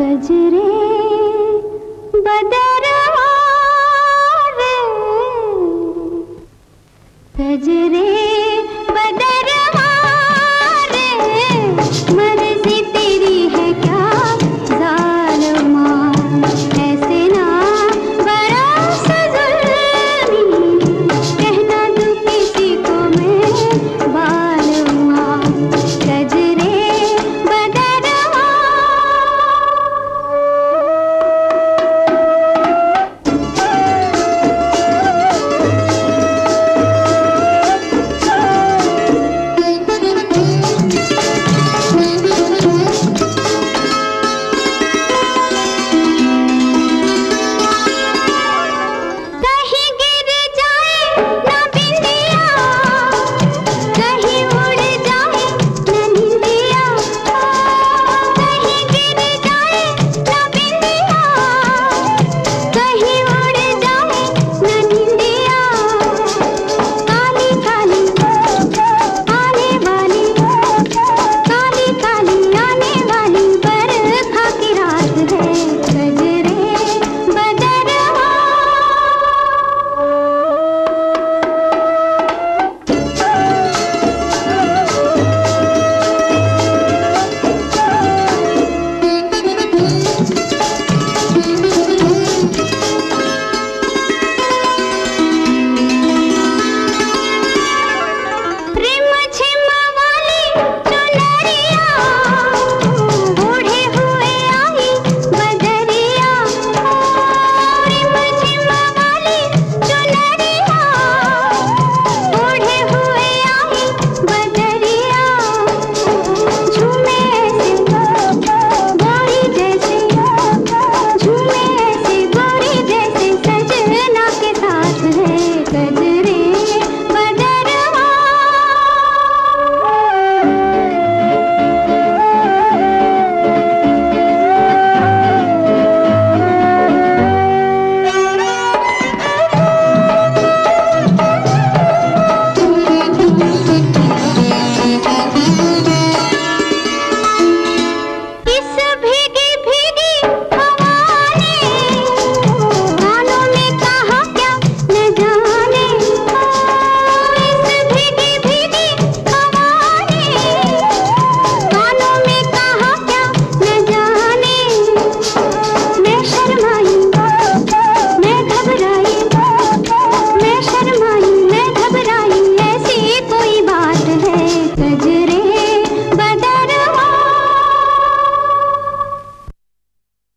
खजरे बदल